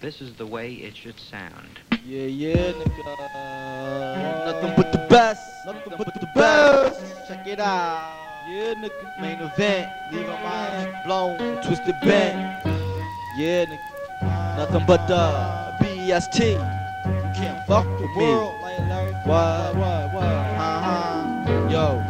This is the way it should sound. Yeah, yeah, nigga. Nothing but the best. Nothing but the best. Check it out. Yeah, nigga. Main event. Leave my mind blown. Twisted bent. Yeah, nigga. Nothing but the BST. You can't fuck with me. What? What? What? Uh-huh. Yo.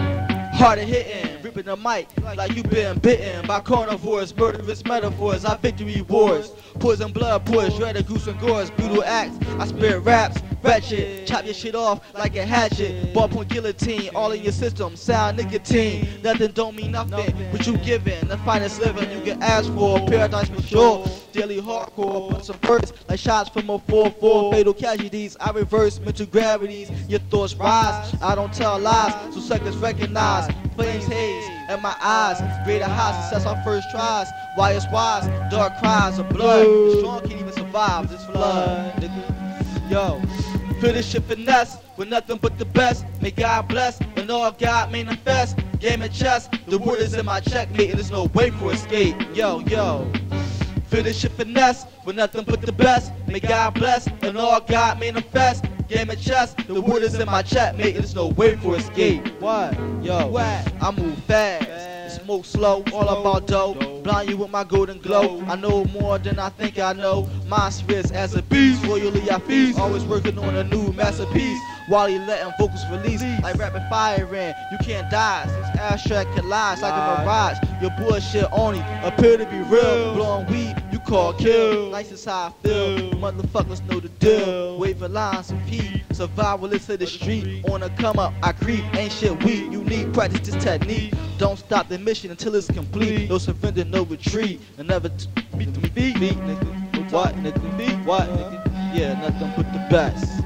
Hard hitting, ripping the mic like you been bitten by carnivores, murderous metaphors. I victory wars, poison blood pours, shredded goose and gores, brutal acts. I spit raps, wretched, chop your shit off like a hatchet. Ballpoint guillotine, all in your system, sound nicotine. Nothing don't mean nothing, but you giving? The finest living you can ask for, paradise for sure. Daily hardcore, put some first like shots from a 4-4. Fatal casualties, I reverse mental gravities. Your thoughts rise, I don't tell lies, so suckers recognize. Flames haze in my eyes, greater highs, success our first tries. Why it's wise, dark cries of blood. The strong can't even survive this flood, nigga. Yo, finish shit finesse with nothing but the best. May God bless and all God manifest. Game of chess, the word is in my checkmate, and there's no way for escape. Yo, yo. Finish this shit finesse with nothing but the best. May God bless and all God manifest. Game of chess, the word is in my chat, mate. There's no way for escape. What? Yo, What? I move fast. Smoke slow, all about dough. Blind you with my golden glow. I know more than I think I know. Monstrous as a beast, royally I feast. Always working on a new masterpiece. While he letting vocals release like rapid fire firing. You can't die since abstract collides like a mirage. Your bullshit only appear to be real. Blowing weed, you call kill. Nice is how I feel. Motherfuckers know the deal. Waving lines of P. Survivalist of the street. On the come up, I creep. Ain't shit weak. You need practice this technique. Don't stop the mission until it's complete. No surrender, no retreat. And never beat the nigga. What, nigga? Beat, what, nigga? Yeah, nothing but the best.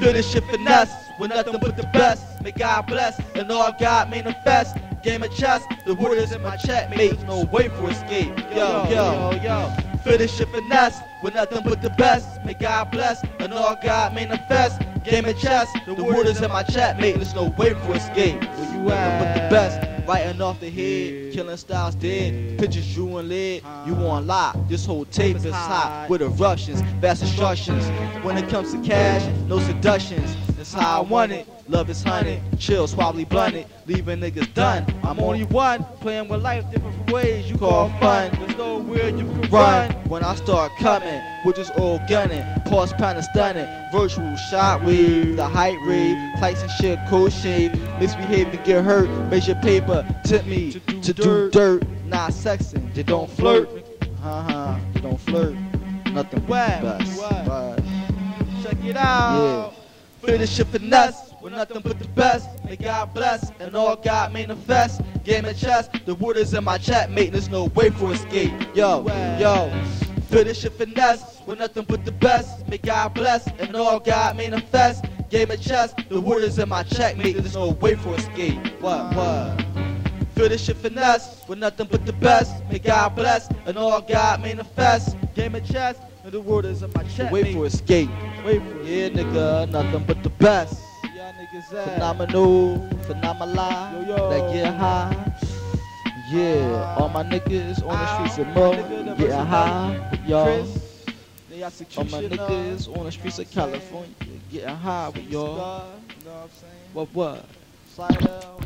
Feel this shit finesse with nothing but the best. May God bless and all God manifest. Game of chess, the word is in my chat, mate. No way for escape. Yo, yo, yo. Feel this shit finesse with nothing but the best. May God bless and all God manifest. Game of chess, the word is in my chat, mate. There's no way for escape. Where you at? But the best. Writing off the head, killing styles dead. Pictures drew and lead. You on lock. This whole tape is hot with eruptions, fast instructions. When it comes to cash, no seductions. That's how I want it. Love is hunted, chill, suavely blunted, leaving niggas done. I'm only one, playing with life different ways. You call fun. There's nowhere you can run. When I start coming, we're just all gunning. Pause pound and stunning. Virtual shot wave, the height rave, Tyson shit, cold shave. Misbehave to get hurt. Measure paper, tip me to do dirt. Not sexing, they don't flirt. Uh huh, they don't flirt. Nothing but Whack, the best. Check it out. Yeah. This shit finesse with nothing but the best. May God bless and all God manifest. Game of chess, the word is in my chat, mate. There's no way for escape. Yo, yo. Finish shit finesse with nothing but the best. May God bless and all God manifest. Game of chess, the word is in my chat, mate. There's no way for escape. What, what? This shit finesse with nothing but the best. May God bless and all God manifest. Game of chess, and the word is in my chat. Wait for escape. Wait for yeah, nigga, nothing but the best. Y'all niggas at. Phenomenal, phenomenal, Yo, yo. that get high. Yeah, all my niggas on the streets of Ah, Mo, the high, y'all. Chris. All my niggas on the streets of California, getting high with y'all. What What what? Slide out.